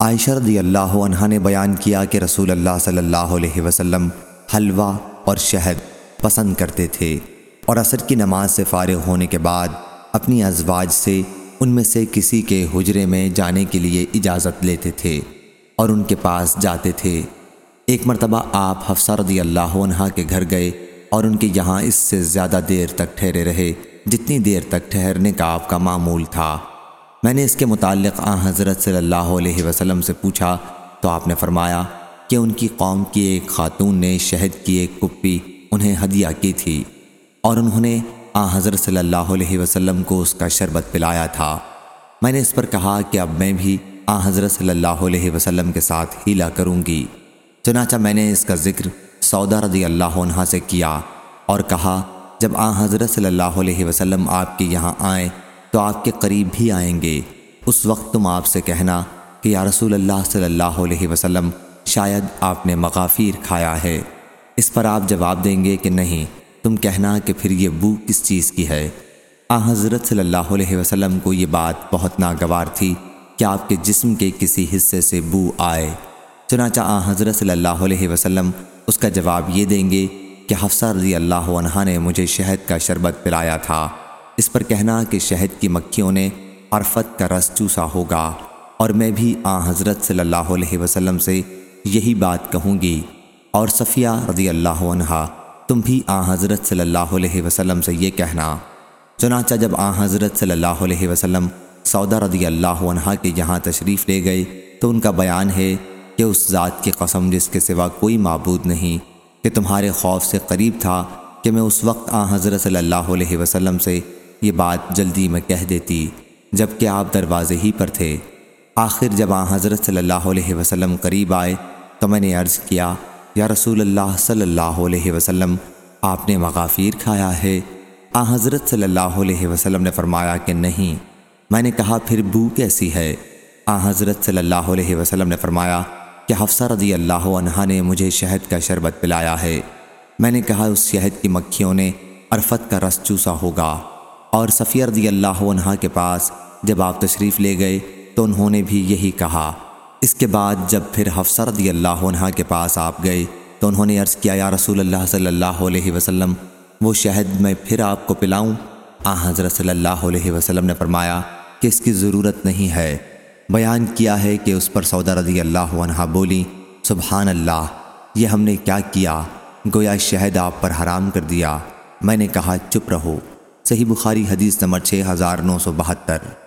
عائشہ رضی اللہ عنہ نے بیان کیا کہ رسول اللہ صلی اللہ علیہ وسلم حلوہ اور شہد پسند کرتے تھے اور عصر کی نماز سے فارغ ہونے کے بعد اپنی ازواج سے ان میں سے کسی کے حجرے میں جانے کے لیے اجازت لیتے تھے اور ان کے پاس جاتے تھے۔ ایک مرتبہ آپ حفصہ رضی اللہ عنہ کے گھر گئے اور ان کے یہاں اس سے زیادہ دیر تک ٹھہرے رہے، جتنی دیر تک ٹھہرنے کا آپ کا معمول تھا۔ میں نے اس کے متعلق آن حضرت صلی اللہ علیہ وسلم سے پوچھا، تو آپ نے فرمایا کہ ان کی قوم کی ایک خاتون نے شہد کی ایک کپی انہیں ہدیہ کی تھی اور انہوں نے آ حضرت صلی اللہ علیہ وسلم کو اس کا شربت پلایا تھا۔ میں نے اس پر کہا کہ اب میں بھی آ حضرت صلی اللہ علیہ وسلم کے ساتھ ہیلا کروں گی۔ چنانچہ میں نے اس کا ذکر سودا رضی اللہ عنہ سے کیا اور کہا، جب آ حضرت صلی اللہ علیہ وسلم آپ کے یہاں آئیں تو آپ کے قریب بھی آئیں گے۔ اس وقت تم آپ سے کہنا کہ یا رسول اللہ صلی اللہ علیہ وسلم، شاید آپ نے مغافیر کھایا ہے۔ اس پر آپ جواب دیں گے کہ نہیں، تم کہنا کہ پھر یہ بو کس چیز کی ہے۔ آ، حضرت صلی اللہ علیہ وسلم کو یہ بات بہت ناگوار تھی کہ آپ کے جسم کے کسی حصے سے بو آئے۔ چنانچہ آ، حضرت صلی اللہ علیہ وسلم اس کا جواب یہ دیں گے کہ حفصہ رضی اللہ عنہ نے مجھے شہد کا شربت پلایا تھا۔ اس پر کہنا کہ شہد کی مکھیوں نے عرفت کا رس چوسا ہوگا اور میں بھی آ حضرت صلی اللہ علیہ وسلم سے یہی بات کہوں گی۔ اور صفیہ رضی اللہ عنہ تم بھی آ حضرت صلی اللہ علیہ وسلم سے یہ کہنا۔ چنانچہ جب آ حضرت صلی اللہ علیہ وسلم سودا رضی اللہ عنہ کے یہاں تشریف لے گئے تو ان کا بیان ہے کہ اس ذات کی قسم جس کے سوا کوئی معبود نہیں، کہ تمہارے خوف سے قریب تھا کہ میں اس وقت آ حضرت صلی اللہ علیہ وسلم سے یہ بات جلدی میں کہہ دیتی جبکہ آپ دروازے ہی پر تھے۔ آخر جب آ حضرت صلی اللہ علیہ وسلم قریب آئے تو میں نے عرض کیا، یا رسول اللہ صلی اللہ علیہ وسلم، آپ نے مغافیر کھایا ہے؟ آ حضرت صلی اللہ علیہ وسلم نے فرمایا کہ نہیں۔ میں نے کہا، پھر بو کیسی ہے؟ آ حضرت صلی اللہ علیہ وسلم نے فرمایا کہ حفصہ رضی اللہ عنہ نے مجھے شہد کا شربت پلایا ہے۔ میں نے کہا، اس شہد کی مکھیوں نے عرفت کا رس چوسا ہوگا۔ اور صفیہ رضی اللہ عنہ کے پاس جب آپ تشریف لے گئے تو انہوں نے بھی یہی کہا۔ اس کے بعد جب پھر حفصہ رضی اللہ عنہ کے پاس آپ گئے تو انہوں نے عرض کیا، یا رسول اللہ صلی اللہ علیہ وسلم، وہ شہد میں پھر آپ کو پلاؤں؟ آ، حضرت صلی اللہ علیہ وسلم نے فرمایا کہ اس کی ضرورت نہیں ہے۔ بیان کیا ہے کہ اس پر سودا رضی اللہ عنہ بولی، سبحان اللہ، یہ ہم نے کیا کیا؟ گویا شہد آپ پر حرام کر دیا۔ میں نے کہا، چپ رہو۔ صحیح بخاری حدیث نمبر 6972